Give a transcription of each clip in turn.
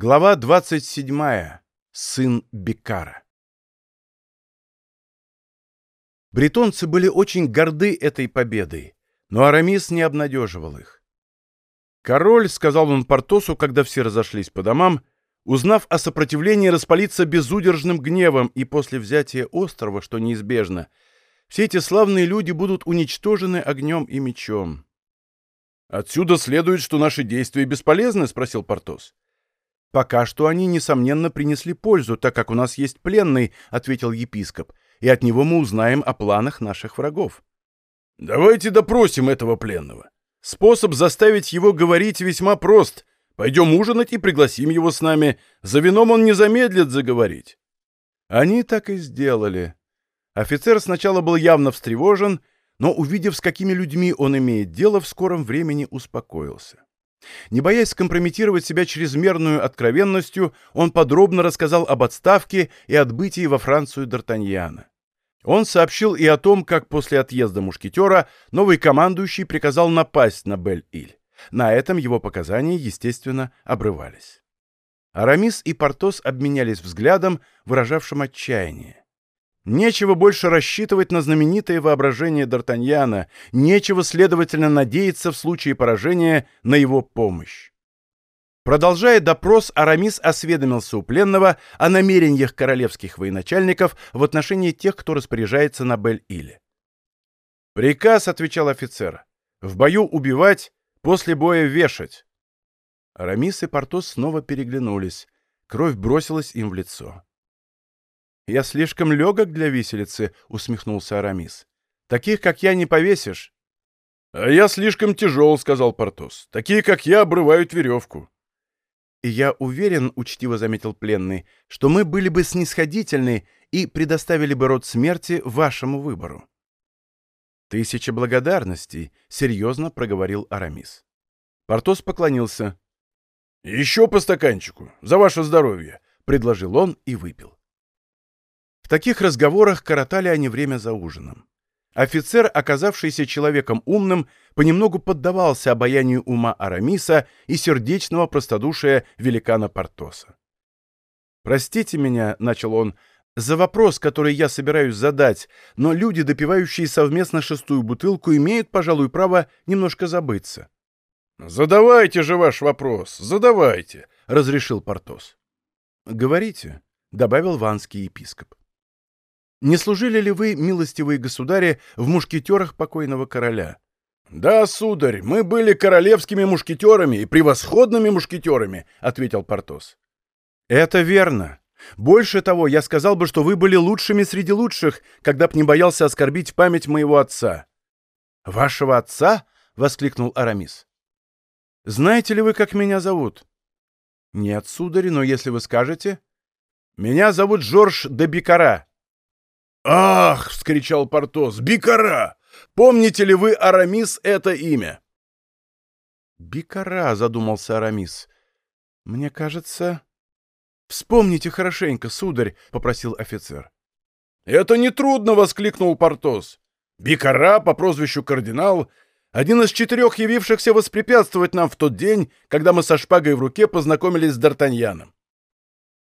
Глава 27. Сын Бекара. Бретонцы были очень горды этой победой, но Арамис не обнадеживал их. «Король», — сказал он Портосу, когда все разошлись по домам, узнав о сопротивлении, распалиться безудержным гневом, и после взятия острова, что неизбежно, все эти славные люди будут уничтожены огнем и мечом. «Отсюда следует, что наши действия бесполезны?» — спросил Портос. «Пока что они, несомненно, принесли пользу, так как у нас есть пленный», — ответил епископ, «и от него мы узнаем о планах наших врагов». «Давайте допросим этого пленного. Способ заставить его говорить весьма прост. Пойдем ужинать и пригласим его с нами. За вином он не замедлит заговорить». Они так и сделали. Офицер сначала был явно встревожен, но, увидев, с какими людьми он имеет дело, в скором времени успокоился. Не боясь скомпрометировать себя чрезмерную откровенностью, он подробно рассказал об отставке и отбытии во Францию Д'Артаньяна. Он сообщил и о том, как после отъезда мушкетера новый командующий приказал напасть на Бель-Иль. На этом его показания, естественно, обрывались. Арамис и Портос обменялись взглядом, выражавшим отчаяние. Нечего больше рассчитывать на знаменитое воображение Д'Артаньяна, нечего, следовательно, надеяться в случае поражения на его помощь. Продолжая допрос, Арамис осведомился у пленного о намерениях королевских военачальников в отношении тех, кто распоряжается на Бель-Иле. «Приказ», — отвечал офицер, — «в бою убивать, после боя вешать». Арамис и Портос снова переглянулись. Кровь бросилась им в лицо. «Я слишком легок для виселицы», — усмехнулся Арамис. «Таких, как я, не повесишь». «А я слишком тяжел», — сказал Портос. «Такие, как я, обрывают веревку». «И я уверен», — учтиво заметил пленный, «что мы были бы снисходительны и предоставили бы род смерти вашему выбору». «Тысяча благодарностей», — серьезно проговорил Арамис. Портос поклонился. «Еще по стаканчику, за ваше здоровье», — предложил он и выпил. В таких разговорах коротали они время за ужином. Офицер, оказавшийся человеком умным, понемногу поддавался обаянию ума Арамиса и сердечного простодушия великана Портоса. «Простите меня», — начал он, — «за вопрос, который я собираюсь задать, но люди, допивающие совместно шестую бутылку, имеют, пожалуй, право немножко забыться». «Задавайте же ваш вопрос, задавайте», — разрешил Портос. «Говорите», — добавил ванский епископ. Не служили ли вы, милостивые государи, в мушкетерах покойного короля? — Да, сударь, мы были королевскими мушкетерами и превосходными мушкетерами, — ответил Портос. — Это верно. Больше того, я сказал бы, что вы были лучшими среди лучших, когда б не боялся оскорбить память моего отца. — Вашего отца? — воскликнул Арамис. — Знаете ли вы, как меня зовут? — Нет, сударь, но если вы скажете... — Меня зовут Жорж де Бикара. «Ах!» — вскричал Портос. «Бикара! Помните ли вы, Арамис, это имя?» «Бикара», — задумался Арамис. «Мне кажется...» «Вспомните хорошенько, сударь», — попросил офицер. «Это нетрудно!» — воскликнул Портос. «Бикара по прозвищу Кардинал — один из четырех явившихся воспрепятствовать нам в тот день, когда мы со шпагой в руке познакомились с Д'Артаньяном».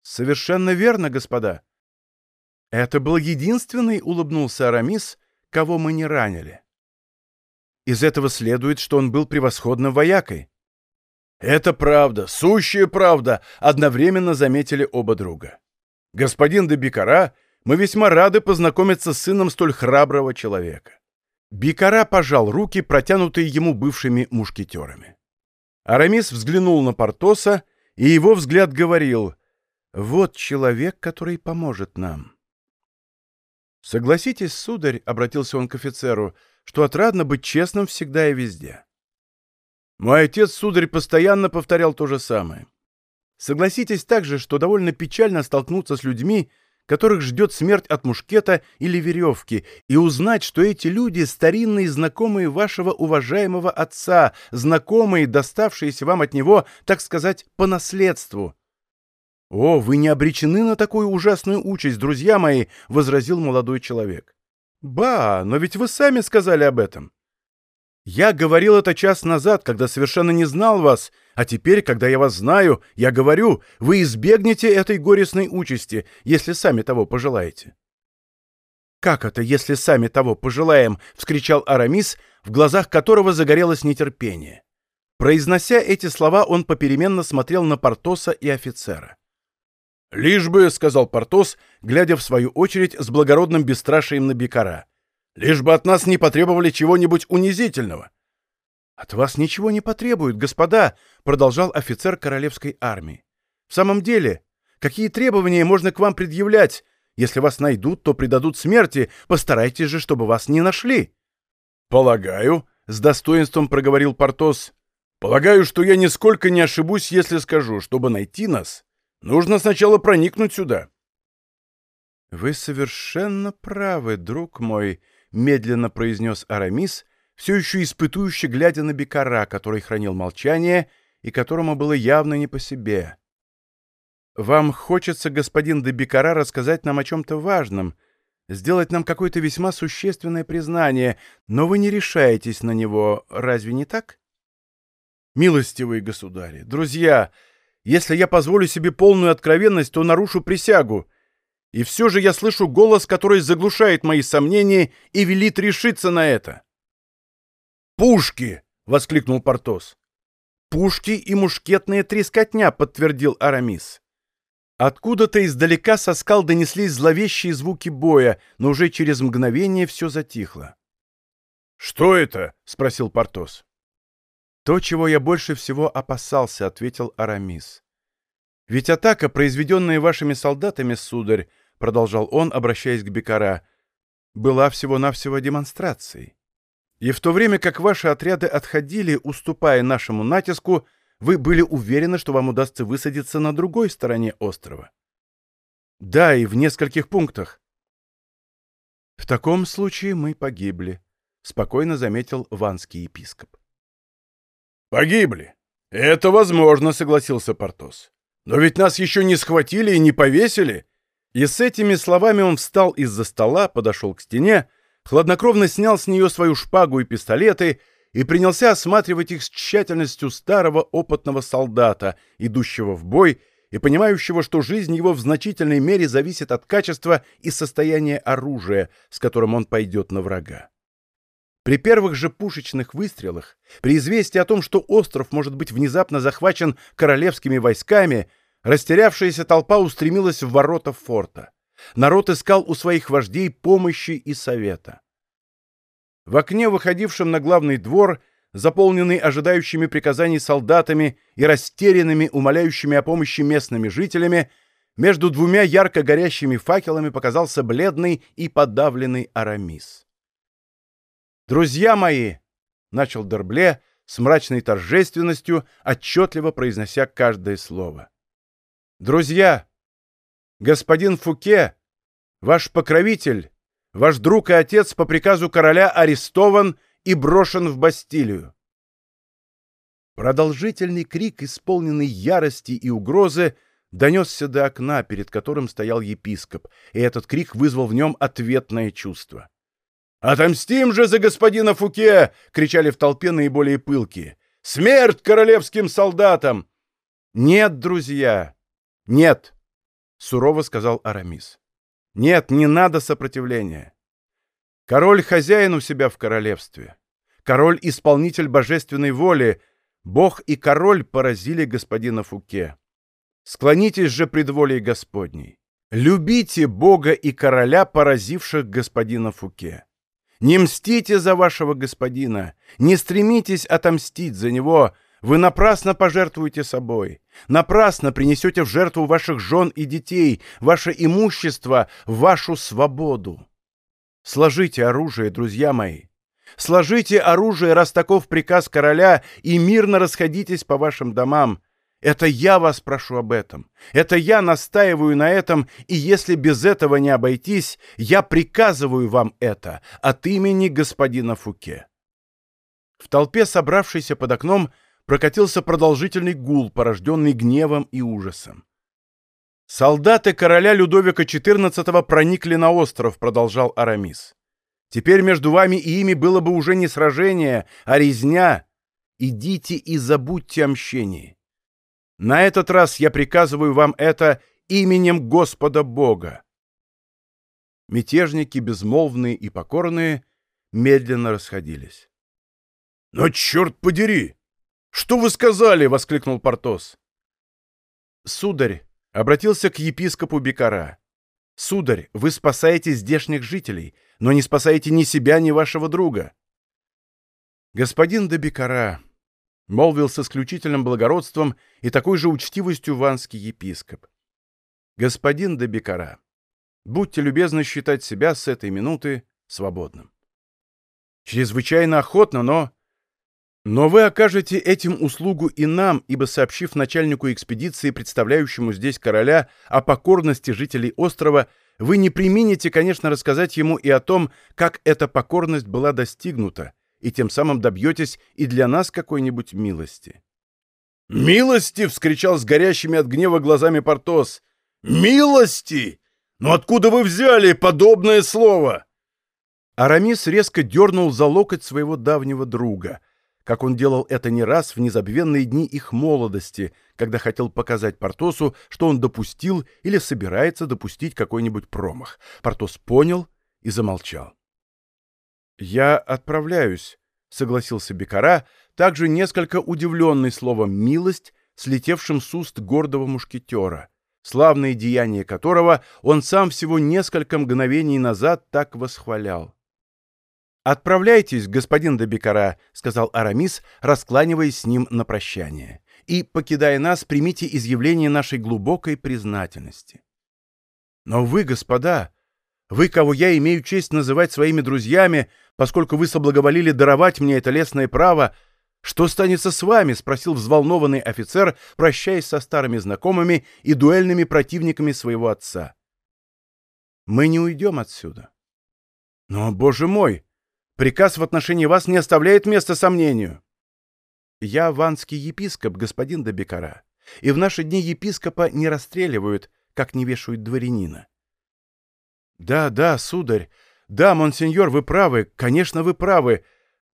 «Совершенно верно, господа», «Это был единственный, — улыбнулся Арамис, — кого мы не ранили. Из этого следует, что он был превосходным воякой». «Это правда, сущая правда!» — одновременно заметили оба друга. «Господин де Бикара, мы весьма рады познакомиться с сыном столь храброго человека». Бикара пожал руки, протянутые ему бывшими мушкетерами. Арамис взглянул на Портоса, и его взгляд говорил «Вот человек, который поможет нам». «Согласитесь, сударь», — обратился он к офицеру, — «что отрадно быть честным всегда и везде». Мой отец, сударь, постоянно повторял то же самое. Согласитесь также, что довольно печально столкнуться с людьми, которых ждет смерть от мушкета или веревки, и узнать, что эти люди — старинные знакомые вашего уважаемого отца, знакомые, доставшиеся вам от него, так сказать, по наследству. «О, вы не обречены на такую ужасную участь, друзья мои!» — возразил молодой человек. «Ба, но ведь вы сами сказали об этом!» «Я говорил это час назад, когда совершенно не знал вас, А теперь, когда я вас знаю, я говорю, вы избегнете этой горестной участи, если сами того пожелаете». «Как это, если сами того пожелаем?» — вскричал Арамис, в глазах которого загорелось нетерпение. Произнося эти слова, он попеременно смотрел на Портоса и офицера. «Лишь бы», — сказал Портос, глядя в свою очередь с благородным бесстрашием на Бекара, «лишь бы от нас не потребовали чего-нибудь унизительного». «От вас ничего не потребуют, господа», — продолжал офицер королевской армии. «В самом деле, какие требования можно к вам предъявлять? Если вас найдут, то предадут смерти. Постарайтесь же, чтобы вас не нашли». «Полагаю», — с достоинством проговорил Портос, — «полагаю, что я нисколько не ошибусь, если скажу, чтобы найти нас, нужно сначала проникнуть сюда». «Вы совершенно правы, друг мой», — медленно произнес Арамис, все еще испытующе глядя на Бекара, который хранил молчание и которому было явно не по себе. «Вам хочется, господин де Бекара, рассказать нам о чем-то важном, сделать нам какое-то весьма существенное признание, но вы не решаетесь на него, разве не так?» «Милостивые государи, друзья, если я позволю себе полную откровенность, то нарушу присягу. И все же я слышу голос, который заглушает мои сомнения и велит решиться на это». «Пушки!» — воскликнул Портос. «Пушки и мушкетная трескотня», — подтвердил Арамис. Откуда-то издалека со скал донеслись зловещие звуки боя, но уже через мгновение все затихло. «Что это?» — спросил Портос. «То, чего я больше всего опасался», — ответил Арамис. «Ведь атака, произведенная вашими солдатами, сударь, — продолжал он, обращаясь к Бекара, — была всего-навсего демонстрацией. И в то время как ваши отряды отходили, уступая нашему натиску, — вы были уверены, что вам удастся высадиться на другой стороне острова? Да, и в нескольких пунктах. В таком случае мы погибли, спокойно заметил ванский епископ. Погибли. Это возможно, согласился Портос. Но ведь нас еще не схватили и не повесили. И с этими словами он встал из-за стола, подошел к стене, хладнокровно снял с нее свою шпагу и пистолеты и принялся осматривать их с тщательностью старого опытного солдата, идущего в бой и понимающего, что жизнь его в значительной мере зависит от качества и состояния оружия, с которым он пойдет на врага. При первых же пушечных выстрелах, при известии о том, что остров может быть внезапно захвачен королевскими войсками, растерявшаяся толпа устремилась в ворота форта. Народ искал у своих вождей помощи и совета. В окне, выходившем на главный двор, заполненный ожидающими приказаний солдатами и растерянными, умоляющими о помощи местными жителями, между двумя ярко горящими факелами показался бледный и подавленный Арамис. «Друзья мои!» — начал Дербле с мрачной торжественностью, отчетливо произнося каждое слово. «Друзья! Господин Фуке, ваш покровитель, Ваш друг и отец по приказу короля арестован и брошен в Бастилию. Продолжительный крик, исполненный ярости и угрозы, донесся до окна, перед которым стоял епископ, и этот крик вызвал в нем ответное чувство. «Отомстим же за господина Фуке!» — кричали в толпе наиболее пылкие. «Смерть королевским солдатам!» «Нет, друзья, нет!» — сурово сказал Арамис. Нет, не надо сопротивления. Король хозяин у себя в королевстве. Король — исполнитель божественной воли. Бог и король поразили господина Фуке. Склонитесь же пред волей Господней. Любите Бога и короля, поразивших господина Фуке. Не мстите за вашего господина, не стремитесь отомстить за него, вы напрасно пожертвуете собой, напрасно принесете в жертву ваших жен и детей, ваше имущество, вашу свободу. Сложите оружие, друзья мои. Сложите оружие, раз таков приказ короля, и мирно расходитесь по вашим домам. Это я вас прошу об этом. Это я настаиваю на этом, и если без этого не обойтись, я приказываю вам это от имени господина Фуке. В толпе, собравшейся под окном, прокатился продолжительный гул, порожденный гневом и ужасом. «Солдаты короля Людовика XIV проникли на остров», — продолжал Арамис. «Теперь между вами и ими было бы уже не сражение, а резня. идите и забудьте о мщении. На этот раз я приказываю вам это именем Господа Бога. Мятежники, безмолвные и покорные, медленно расходились. — Но черт подери! Что вы сказали? — воскликнул Портос. — Сударь, — обратился к епископу Бекара. — Сударь, вы спасаете здешних жителей, но не спасаете ни себя, ни вашего друга. — Господин де Бекара, — молвил с исключительным благородством и такой же учтивостью ванский епископ. — Господин де Бекара, будьте любезны считать себя с этой минуты свободным. Чрезвычайно охотно, но... Но вы окажете этим услугу и нам, ибо сообщив начальнику экспедиции, представляющему здесь короля, о покорности жителей острова, вы не примените, конечно, рассказать ему и о том, как эта покорность была достигнута, и тем самым добьетесь и для нас какой-нибудь милости. «Милости!» — вскричал с горящими от гнева глазами Портос. «Милости! Но откуда вы взяли подобное слово?» Арамис резко дернул за локоть своего давнего друга, как он делал это не раз в незабвенные дни их молодости, когда хотел показать Портосу, что он допустил или собирается допустить какой-нибудь промах. Портос понял и замолчал. «Я отправляюсь», — согласился Бекара, также несколько удивленный словом «милость», слетевшим с уст гордого мушкетера, славные деяния которого он сам всего несколько мгновений назад так восхвалял. «Отправляйтесь, господин Добекара», — сказал Арамис, раскланиваясь с ним на прощание. «И, покидая нас, примите изъявление нашей глубокой признательности». «Но вы, господа, вы, кого я имею честь называть своими друзьями, поскольку вы соблаговолили даровать мне это лесное право, что станется с вами?» — спросил взволнованный офицер, прощаясь со старыми знакомыми и дуэльными противниками своего отца. «Мы не уйдем отсюда». «Но, боже мой!» Приказ в отношении вас не оставляет места сомнению. Я ванский епископ, господин Добекара, и в наши дни епископа не расстреливают, как не вешают дворянина. Да, да, сударь, да, монсеньор, вы правы, конечно, вы правы.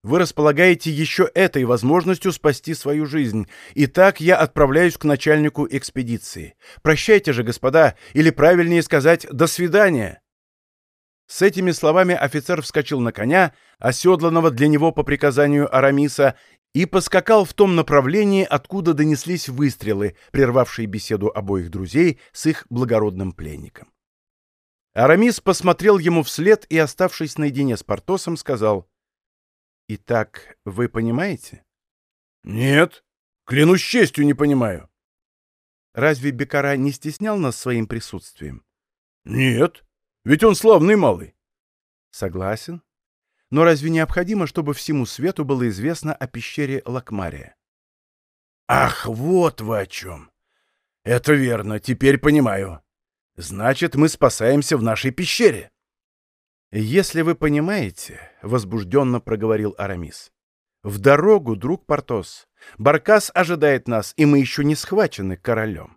Вы располагаете еще этой возможностью спасти свою жизнь. Итак, я отправляюсь к начальнику экспедиции. Прощайте же, господа, или правильнее сказать «до свидания». С этими словами офицер вскочил на коня, оседланного для него по приказанию Арамиса, и поскакал в том направлении, откуда донеслись выстрелы, прервавшие беседу обоих друзей с их благородным пленником. Арамис посмотрел ему вслед и, оставшись наедине с Портосом, сказал, «Итак, вы понимаете?» «Нет, клянусь честью, не понимаю». «Разве Бекара не стеснял нас своим присутствием?» «Нет, ведь он славный малый. Согласен. Но разве необходимо, чтобы всему свету было известно о пещере Лакмария? Ах, вот вы о чем. Это верно, теперь понимаю. Значит, мы спасаемся в нашей пещере. Если вы понимаете, — возбужденно проговорил Арамис, — в дорогу, друг Портос. Баркас ожидает нас, и мы еще не схвачены королем.